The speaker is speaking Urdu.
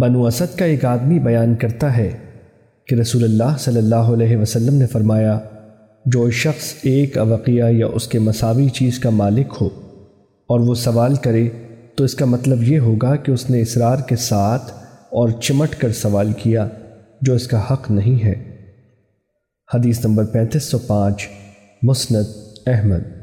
بنو اسد کا ایک آدمی بیان کرتا ہے کہ رسول اللہ صلی اللہ علیہ وسلم نے فرمایا، جو شخص ایک اوقیہ یا اس کے مساوی چیز کا مالک ہو اور وہ سوال کرے، تو اس کا مطلب یہ ہوگا کہ اس نے اسرار کے ساتھ اور چمٹ کر سوال کیا، جو اس کا حق نہیں ہے۔ حدیث نمبر پینتیس سو پانچ، مسند احمد۔